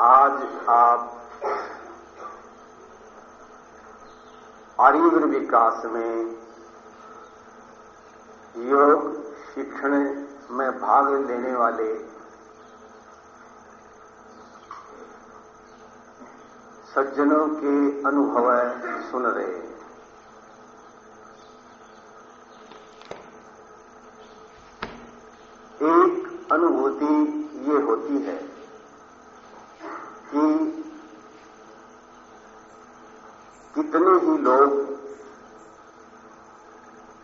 आप आयुर्वेद विकास में योग शिक्षण में भाग लेने वाले सज्जनों के अनुभव सुन रहे हैं। एक अनुभूति ये होती है कि कितने ही लोग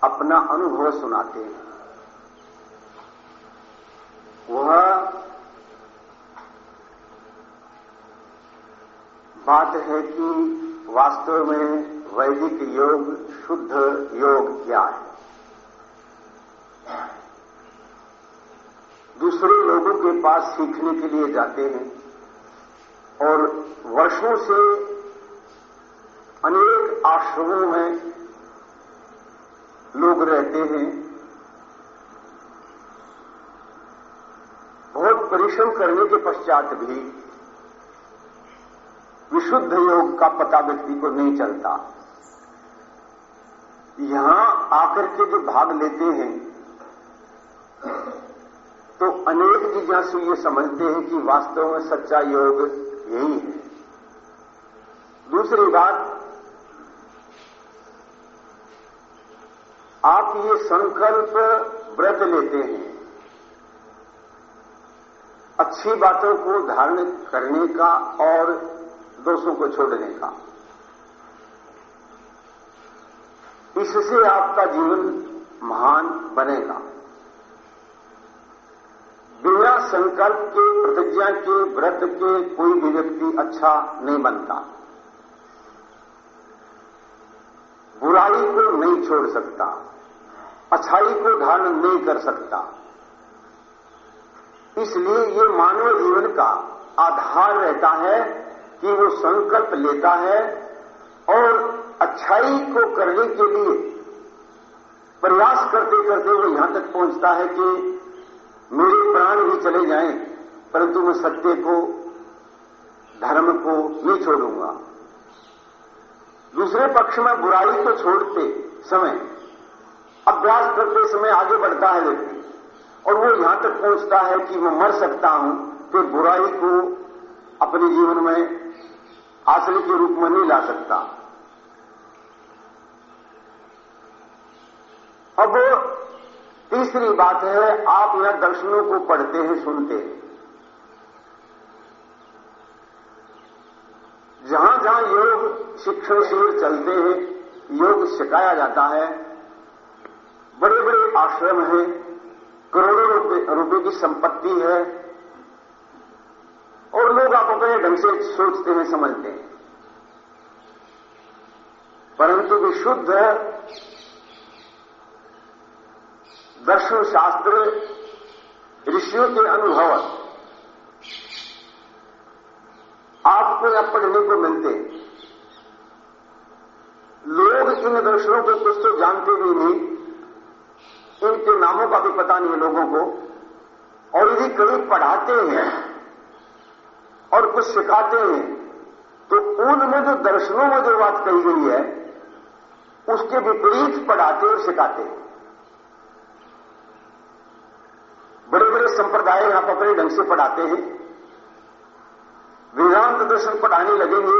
अपना अनुभव सुनाते हैं। वह बात है कि वास्तव में वैदिक योग, शुद्ध योग क्या है? दूसरे लोगों के पास सीखने के लिए जाते हैं और वर्षों से अनेक आश्रमों में लोग रहते हैं। बहुत परिश्रम करने के पश्चात भी विशुद्ध योग का पता व्यक्ति को नहीं चलता। यहाँ आकर के जो भाग लेते हैं तो अनेक जिज्ञासु ये समझते हैं कि वास्तव में सच्चा योग यही है। दूसरी बात आप ये संकल्प व्रत लेते हैं। अच्छी बातों को धारण करने का और दोषों को छोड़ने का। इससे आपका जीवन महान बनेगा। बिना संकल्प के, प्रतिज्ञा के, व्रत के कोई भी व्यक्ति अच्छा नहीं बनता। बुराई को नहीं छोड़ सकता। अच्छाई को धारण नहीं कर सकता। इसलिए ये मानव जीवन का आधार रहता है कि वो संकल्प लेता है और अच्छाई को करने के लिए प्रयास करते करते वो यहाँ तक पहुँचता है कि मेरे प्राण भी चले जाएँ, परंतु मैं सत्य को, धर्म को नहीं छोड़ूँगा। दूसरे पक्ष में बुराई को छोड़ते समय अभ्यास करते समय आगे बढ़ता है व्यक्ति। और वो यहाँ तक पहुँचता है कि मैं मर सकता हूँ तो बुराई को अपने जीवन में आश्रय के रूप में नहीं ला सकता। अब तीसरी बात है, आप यहाँ दर्शनों को पढ़ते हैं, सुनते हैं। जहाँ जहाँ योग शिक्षण शिविर चलते हैं, योग सिखाया जाता है बड़े बड़े आश्रम हैं, करोड़ों रुपए की संपत्ति है। और लोग आप अपने ढंग से सोचते हैं, समझते हैं। परंतु विशुद्ध दर्शन शास्त्र ऋषियों के अनुभव आपको यहाँ पढ़ने को मिलते लोग इन दर्शनों को कुछ तो जानते भी नहीं। इनके नामों का भी पता नहीं है लोगों को। और यदि कभी पढ़ाते हैं और कुछ सिखाते हैं तो उनमें जो दर्शनों में जो बात कही गई है, उसके विपरीत पढ़ाते और सिखाते हैं। बड़े बड़े संप्रदाय यहाँ पर बड़े ढंग से पढ़ाते हैं। वेदांत दर्शन पढ़ाने लगेंगे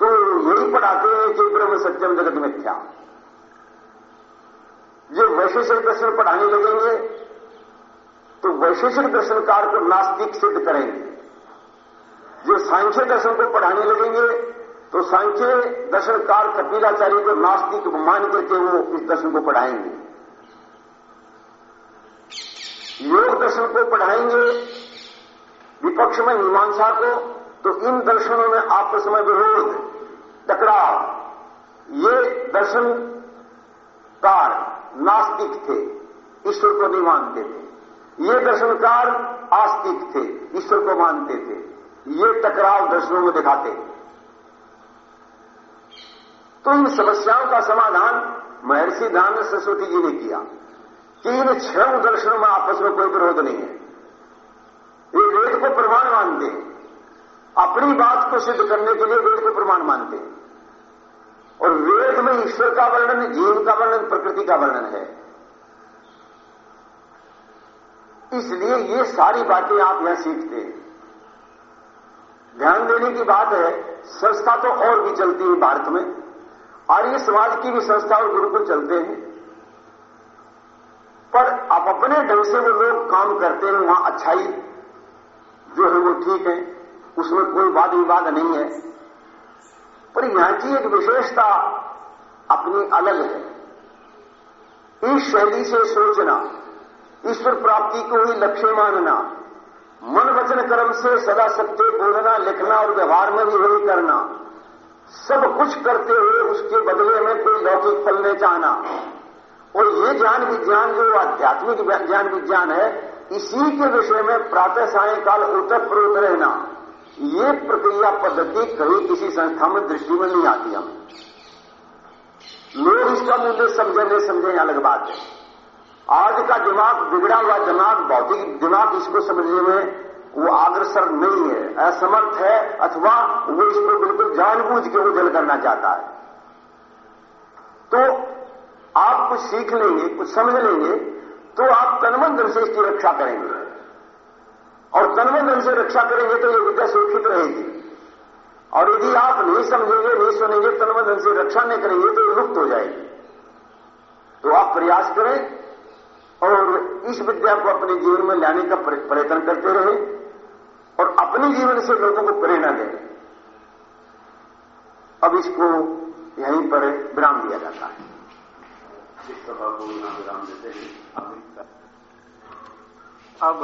तो यही पढ़ाते हैं कि ब्रह्म सत्यम जगत मिथ्या। जो वैशेषिक दर्शन पढ़ाने लगेंगे तो वैशेषिक दर्शनकार को नास्तिक सिद्ध करेंगे। जो सांख्य दर्शन को पढ़ाने लगेंगे तो सांख्य दर्शनकार कपिलाचार्य को नास्तिक मान करके वो इस दर्शन को पढ़ाएँगे। योग दर्शन को पढ़ाएँगे, विपक्ष में मीमांसा को तो इन दर्शनों में आपस में विरोध, टकराव, ये दर्शनकार नास्तिक थे, ईश्वर को नहीं मानते थे। ये दर्शनकार आस्तिक थे, ईश्वर को मानते थे। ये टकराव दर्शनों में दिखाते तो इन समस्याओं का समाधान महर्षि दान सरस्वती जी ने किया कि इन छह दर्शनों में आपस में कोई विरोध नहीं है। ये वेद को प्रमाण मानते हैं। कोई बात को सिद्ध करने के लिए वेद को प्रमाण मानते हैं। और वेद में ईश्वर का वर्णन, जीव का वर्णन, प्रकृति का वर्णन है। इसलिए ये सारी बातें आप यहाँ सीखते ध्यान देने की बात है, संस्था तो और भी चलती है भारत में आर्य समाज की भी संस्था और गुरुकुल चलते हैं। पर आप अपने ढंग से वो लोग काम करते हैं, वहाँ अच्छाई जो है वो ठीक है, उसमें कोई वाद विवाद नहीं है। पर यहाँ की एक विशेषता अपनी अलग है। इस शैली से सोचना, ईश्वर प्राप्ति को ही लक्ष्य मानना, मन वचन कर्म से सदा सत्य बोलना, लिखना और व्यवहार में भी वही करना, सब कुछ करते हुए उसके बदले में कोई लौकिक फल नहीं चाहना और ये ज्ञान विज्ञान जो आध्यात्मिक ज्ञान विज्ञान है, इसी के विषय में प्रातः सायकाल उत्तर प्रोत रहना। ये प्रक्रिया पद्धति कहीं किसी संस्था में दृष्टि में नहीं आती हम। लोग इसका मूल्य समझे नहीं समझे अलग बात है। आज का दिमाग बिगड़ा हुआ दिमाग, भौतिक दिमाग इसको समझने में वो अग्रसर नहीं है। असमर्थ है, अथवा वो इसको बिल्कुल जानबूझ के उजल करना चाहता है। तो आप कुछ सीख लेंगे, कुछ समझ लेंगे तो आप तनमन से इसकी रक्षा करेंगे। और तनमन से रक्षा करेंगे तो ये विद्या सुरक्षित रहेगी। और यदि आप नहीं समझेंगे नहीं सुनेंगे तनमन से रक्षा नहीं करेंगे तो ये लुप्त हो जाएगी। तो आप प्रयास करें और इस विद्या को अपने जीवन में लाने का प्रयत्न करते रहे और अपने जीवन से लोगों को प्रेरणा दें। अब इसको यहीं पर विराम दिया जाता है। इस सभा को विराम देते हैं अब